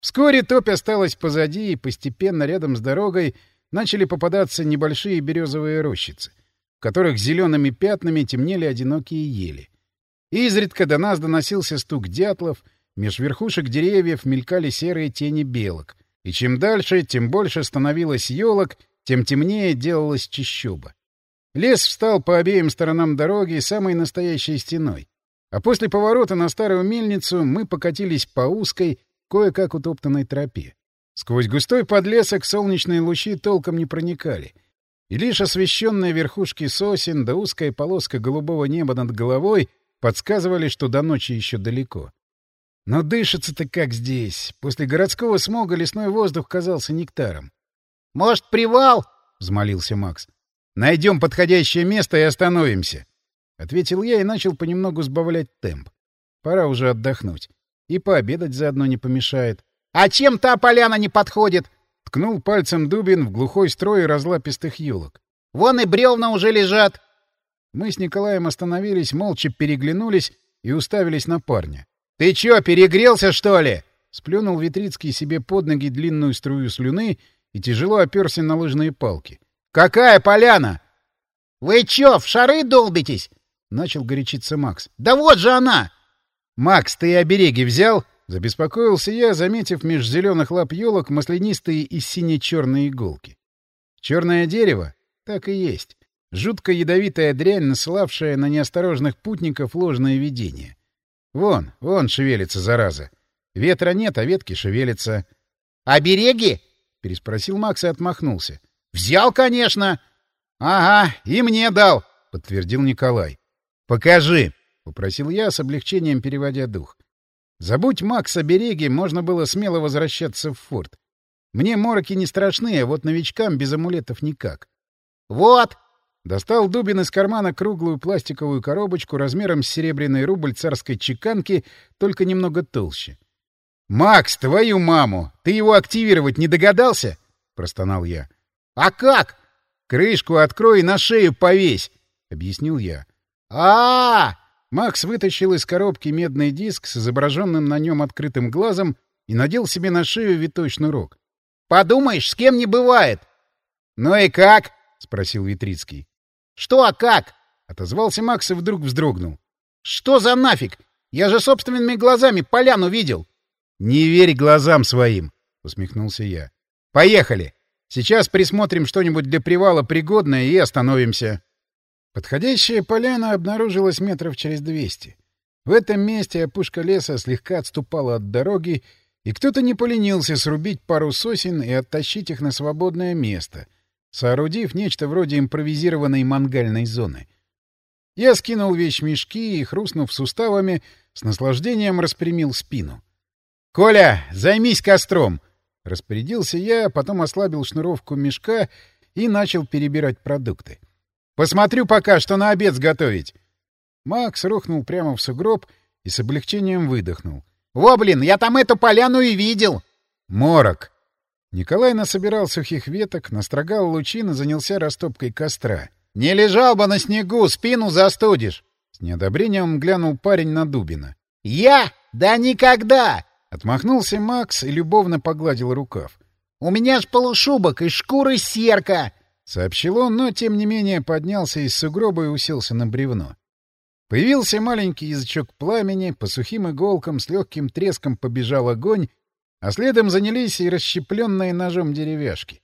Вскоре топь осталась позади, и постепенно рядом с дорогой начали попадаться небольшие березовые рощицы, в которых зелеными пятнами темнели одинокие ели. Изредка до нас доносился стук дятлов, меж верхушек деревьев мелькали серые тени белок. И чем дальше, тем больше становилось елок, тем темнее делалась чащоба. Лес встал по обеим сторонам дороги самой настоящей стеной. А после поворота на старую мельницу мы покатились по узкой, кое-как утоптанной тропе. Сквозь густой подлесок солнечные лучи толком не проникали, и лишь освещенные верхушки сосен да узкая полоска голубого неба над головой подсказывали, что до ночи еще далеко. Но дышится-то как здесь. После городского смога лесной воздух казался нектаром. — Может, привал? — взмолился Макс. — Найдем подходящее место и остановимся. — ответил я и начал понемногу сбавлять темп. Пора уже отдохнуть. И пообедать заодно не помешает. — А чем та поляна не подходит? — ткнул пальцем Дубин в глухой строй разлапистых елок. — Вон и бревна уже лежат. Мы с Николаем остановились, молча переглянулись и уставились на парня. — Ты чё, перегрелся, что ли? — сплюнул Витрицкий себе под ноги длинную струю слюны и тяжело оперся на лыжные палки. — Какая поляна? — Вы чё, в шары долбитесь? — начал горячиться Макс. — Да вот же она! — Макс, ты обереги взял? — забеспокоился я, заметив меж зеленых лап елок маслянистые и сине-черные иголки. Черное дерево? Так и есть. Жутко ядовитая дрянь, насылавшая на неосторожных путников ложное видение. Вон, вон шевелится, зараза. Ветра нет, а ветки шевелятся. — Обереги? — переспросил Макс и отмахнулся. — Взял, конечно. — Ага, и мне дал, — подтвердил Николай. — Покажи, — попросил я, с облегчением переводя дух. Забудь Макс обереги, можно было смело возвращаться в форт. Мне мороки не страшны, а вот новичкам без амулетов никак. — Вот! Достал Дубин из кармана круглую пластиковую коробочку размером с серебряный рубль царской чеканки, только немного толще. — Макс, твою маму! Ты его активировать не догадался? — простонал я. — А как? — Крышку открой и на шею повесь, — объяснил я. — А-а-а! Макс вытащил из коробки медный диск с изображенным на нем открытым глазом и надел себе на шею витой шнурок. — Подумаешь, с кем не бывает! — Ну и как? — спросил Витрицкий. «Что, а как?» — отозвался Макс и вдруг вздрогнул. «Что за нафиг? Я же собственными глазами поляну видел!» «Не верь глазам своим!» — усмехнулся я. «Поехали! Сейчас присмотрим что-нибудь для привала пригодное и остановимся». Подходящая поляна обнаружилась метров через двести. В этом месте опушка леса слегка отступала от дороги, и кто-то не поленился срубить пару сосен и оттащить их на свободное место — соорудив нечто вроде импровизированной мангальной зоны. Я скинул вещмешки и, хрустнув суставами, с наслаждением распрямил спину. — Коля, займись костром! — распорядился я, потом ослабил шнуровку мешка и начал перебирать продукты. — Посмотрю пока, что на обед сготовить. Макс рухнул прямо в сугроб и с облегчением выдохнул. — Во, блин, я там эту поляну и видел! — Морок! Николай насобирал сухих веток, настрогал лучин и занялся растопкой костра. — Не лежал бы на снегу, спину застудишь! С неодобрением глянул парень на Дубина. — Я? Да никогда! — отмахнулся Макс и любовно погладил рукав. — У меня ж полушубок и шкуры серка! — сообщил он, но, тем не менее, поднялся из сугроба и уселся на бревно. Появился маленький язычок пламени, по сухим иголкам с легким треском побежал огонь, а следом занялись и расщепленные ножом деревяшки.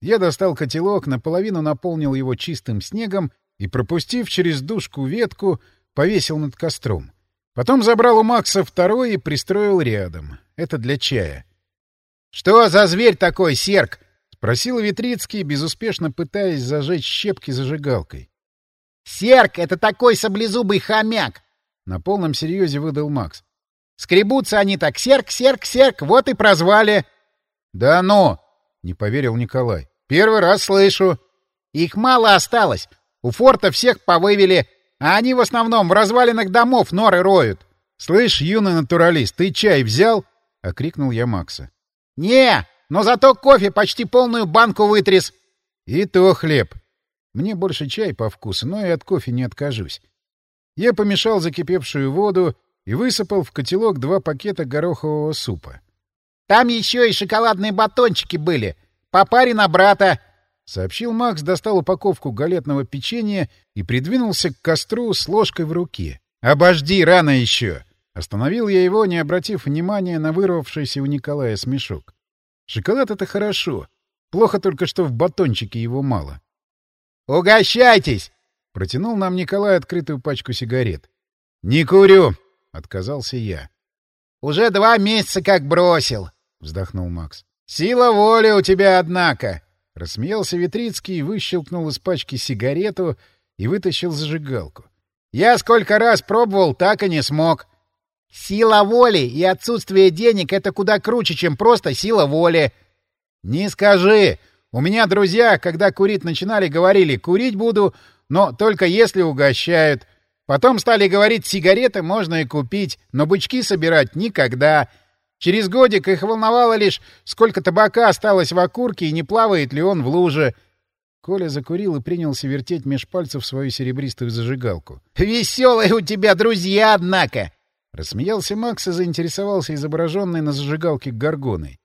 Я достал котелок, наполовину наполнил его чистым снегом и, пропустив через душку ветку, повесил над костром. Потом забрал у Макса второй и пристроил рядом. Это для чая. — Что за зверь такой, серк? — спросил Витрицкий, безуспешно пытаясь зажечь щепки зажигалкой. — Серк — это такой саблезубый хомяк! — на полном серьезе выдал Макс. Скребутся они так серк, серк, серк, вот и прозвали. — Да ну! — не поверил Николай. — Первый раз слышу. — Их мало осталось. У форта всех повывели, а они в основном в развалинах домов норы роют. — Слышь, юный натуралист, ты чай взял? — окрикнул я Макса. — Не, но зато кофе почти полную банку вытряс. — И то хлеб. Мне больше чай по вкусу, но и от кофе не откажусь. Я помешал закипевшую воду и высыпал в котелок два пакета горохового супа. Там еще и шоколадные батончики были. По паре на брата. — сообщил Макс, достал упаковку галетного печенья и придвинулся к костру с ложкой в руке. — Обожди, рано еще! Остановил я его, не обратив внимания на вырвавшийся у Николая смешок. Шоколад — это хорошо. Плохо только, что в батончике его мало. «Угощайтесь!» — протянул нам Николай открытую пачку сигарет. «Не курю!» — отказался я. «Уже два месяца как бросил!» — вздохнул Макс. «Сила воли у тебя, однако!» Рассмеялся Витрицкий, выщелкнул из пачки сигарету и вытащил зажигалку. «Я сколько раз пробовал, так и не смог. Сила воли и отсутствие денег — это куда круче, чем просто сила воли. Не скажи. У меня друзья, когда курить начинали, говорили, курить буду, но только если угощают. Потом стали говорить, сигареты можно и купить, но бычки собирать никогда. Через годик их волновало лишь, сколько табака осталось в окурке и не плавает ли он в луже. Коля закурил и принялся вертеть меж пальцев свою серебристую зажигалку. «Веселые у тебя друзья, однако!» Рассмеялся Макс и заинтересовался изображенной на зажигалке горгоной.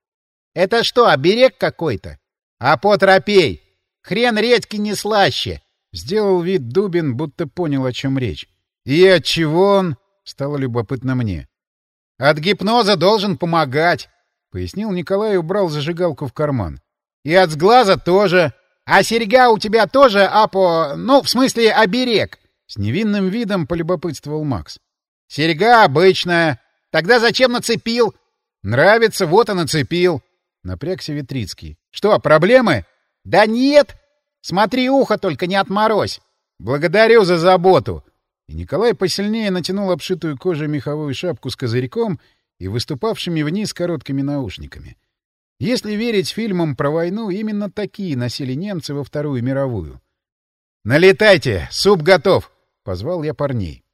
«Это что, оберег какой-то? А потропей! Хрен редьки не слаще!» Сделал вид Дубин, будто понял, о чем речь. «И от чего он?» — стало любопытно мне. «От гипноза должен помогать», — пояснил Николай и убрал зажигалку в карман. «И от сглаза тоже. А серьга у тебя тоже, апо... Ну, в смысле, оберег?» С невинным видом полюбопытствовал Макс. Серьга обычная. Тогда зачем нацепил? Нравится, вот и нацепил. Напрягся Витрицкий. Что, проблемы? Да нет. Смотри, ухо только не отморозь. Благодарю за заботу. И Николай посильнее натянул обшитую кожей меховую шапку с козырьком и выступавшими вниз короткими наушниками. Если верить фильмам про войну, именно такие носили немцы во Вторую мировую. «Налетайте! Суп готов!» — позвал я парней.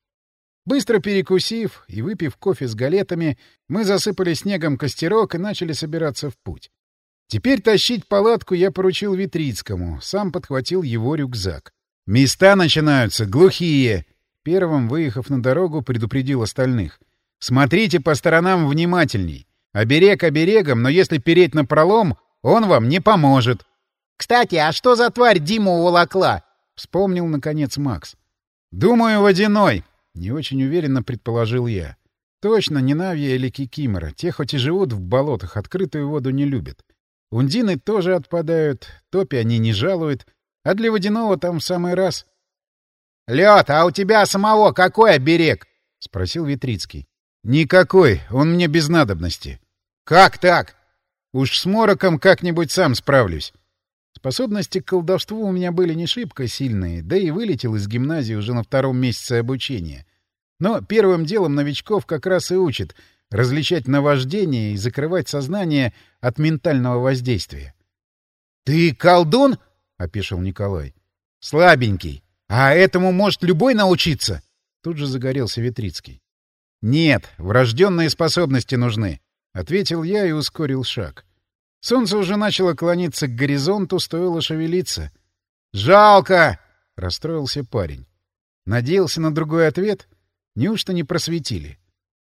Быстро перекусив и выпив кофе с галетами, мы засыпали снегом костерок и начали собираться в путь. Теперь тащить палатку я поручил Витрицкому, сам подхватил его рюкзак. «Места начинаются глухие!» Первым, выехав на дорогу, предупредил остальных. «Смотрите по сторонам внимательней. Оберег оберегом, но если переть на пролом, он вам не поможет». «Кстати, а что за тварь Диму уволокла?» — вспомнил, наконец, Макс. «Думаю, водяной. — не очень уверенно предположил я. Точно, не Навья или Кикимора. Те хоть и живут в болотах, открытую воду не любят. Ундины тоже отпадают, топи они не жалуют, а для водяного там в самый раз. — Лед, а у тебя самого какой оберег? — спросил Витрицкий. — Никакой, он мне без надобности. — Как так? — Уж с мороком как-нибудь сам справлюсь. Способности к колдовству у меня были не шибко сильные, да и вылетел из гимназии уже на втором месяце обучения. Но первым делом новичков как раз и учат различать наваждение и закрывать сознание от ментального воздействия. — Ты колдун? — опешил Николай. — Слабенький. А этому может любой научиться? Тут же загорелся Витрицкий. — Нет, врожденные способности нужны, — ответил я и ускорил шаг. — Солнце уже начало клониться к горизонту, стоило шевелиться. «Жалко!» — расстроился парень. Надеялся на другой ответ? Неужто не просветили?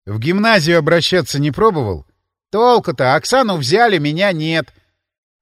В гимназию обращаться не пробовал? Толку-то, Оксану взяли, меня нет.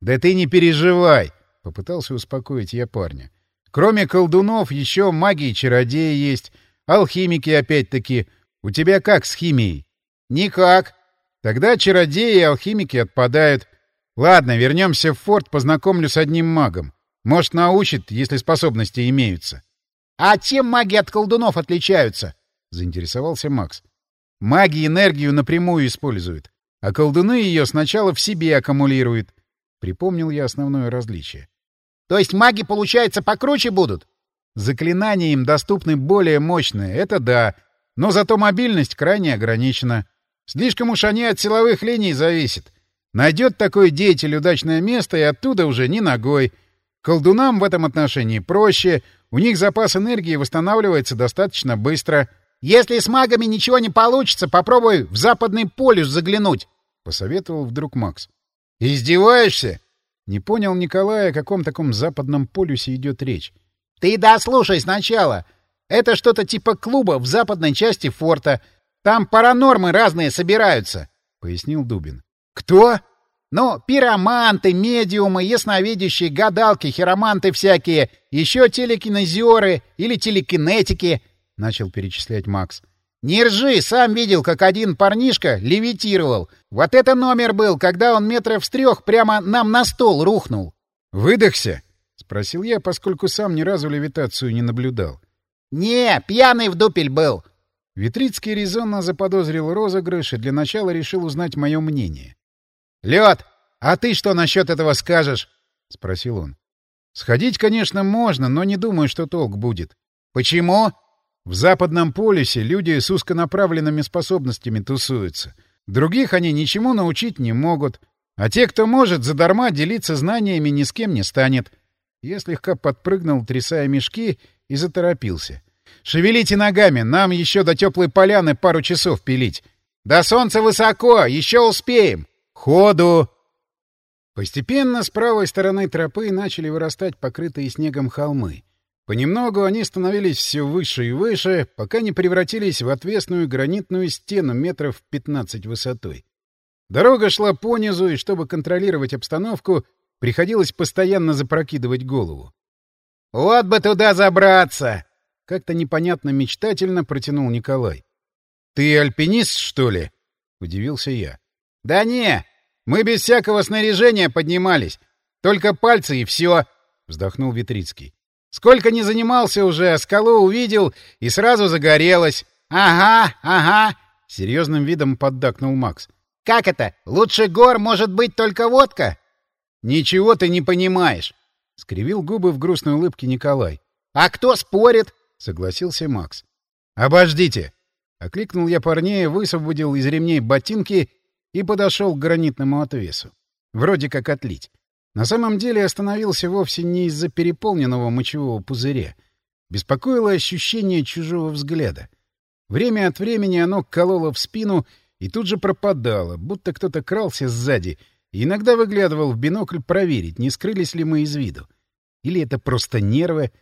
Да ты не переживай, — попытался успокоить я парня. Кроме колдунов, еще маги и чародеи есть, алхимики опять-таки. У тебя как с химией? Никак. Тогда чародеи и алхимики отпадают. Ладно, вернемся в форт, познакомлю с одним магом. Может, научит, если способности имеются. — А чем маги от колдунов отличаются? — заинтересовался Макс. — Маги энергию напрямую используют, а колдуны ее сначала в себе аккумулируют. Припомнил я основное различие. — То есть маги, получается, покруче будут? Заклинания им доступны более мощные, это да, но зато мобильность крайне ограничена. Слишком уж они от силовых линий зависят. Найдет такой деятель удачное место, и оттуда уже ни ногой. Колдунам в этом отношении проще, у них запас энергии восстанавливается достаточно быстро. «Если с магами ничего не получится, попробуй в западный полюс заглянуть», — посоветовал вдруг Макс. «Издеваешься?» Не понял Николай, о каком таком западном полюсе идет речь. «Ты дослушай сначала. Это что-то типа клуба в западной части форта. Там паранормы разные собираются», — пояснил Дубин. «Кто?» «Ну, пироманты, медиумы, ясновидящие, гадалки, хироманты всякие, еще телекинезиоры или телекинетики», — начал перечислять Макс. «Не ржи, сам видел, как один парнишка левитировал. Вот это номер был, когда он метров с трех прямо нам на стол рухнул». «Выдохся?» — спросил я, поскольку сам ни разу левитацию не наблюдал. «Не, пьяный в дупель был». Витрицкий резонно заподозрил розыгрыш и для начала решил узнать мое мнение. «Лед, а ты что насчет этого скажешь?» — спросил он. «Сходить, конечно, можно, но не думаю, что толк будет». «Почему?» «В западном полюсе люди с узконаправленными способностями тусуются. Других они ничему научить не могут. А те, кто может, задарма делиться знаниями ни с кем не станет». Я слегка подпрыгнул, трясая мешки, и заторопился. «Шевелите ногами, нам еще до теплой поляны пару часов пилить. До солнца высоко, еще успеем!» «Ходу!» Постепенно с правой стороны тропы начали вырастать покрытые снегом холмы. Понемногу они становились все выше и выше, пока не превратились в отвесную гранитную стену метров 15 высотой. Дорога шла понизу, и чтобы контролировать обстановку, приходилось постоянно запрокидывать голову. «Вот бы туда забраться!» — как-то непонятно мечтательно протянул Николай. «Ты альпинист, что ли?» — удивился я. «Да не! Мы без всякого снаряжения поднимались. Только пальцы и все!» — вздохнул Витрицкий. «Сколько не занимался уже, а скалу увидел и сразу загорелось. Ага, ага!» — серьезным видом поддакнул Макс. «Как это? Лучше гор может быть только водка?» «Ничего ты не понимаешь!» — скривил губы в грустной улыбке Николай. «А кто спорит?» — согласился Макс. «Обождите!» — окликнул я парней, высвободил из ремней ботинки и подошел к гранитному отвесу. Вроде как отлить. На самом деле остановился вовсе не из-за переполненного мочевого пузыря. Беспокоило ощущение чужого взгляда. Время от времени оно кололо в спину и тут же пропадало, будто кто-то крался сзади и иногда выглядывал в бинокль проверить, не скрылись ли мы из виду. Или это просто нервы.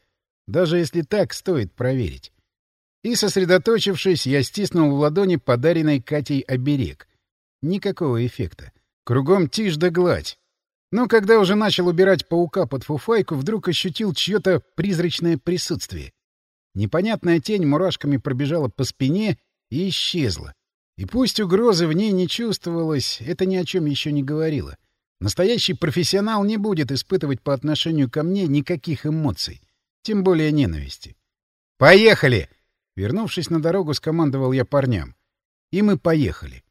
Даже если так, стоит проверить. И, сосредоточившись, я стиснул в ладони подаренный Катей оберег. Никакого эффекта. Кругом тишь да гладь. Но когда уже начал убирать паука под фуфайку, вдруг ощутил чье-то призрачное присутствие. Непонятная тень мурашками пробежала по спине и исчезла. И пусть угрозы в ней не чувствовалось, это ни о чем еще не говорило. Настоящий профессионал не будет испытывать по отношению ко мне никаких эмоций, тем более ненависти. «Поехали!» Вернувшись на дорогу, скомандовал я парням. И мы поехали.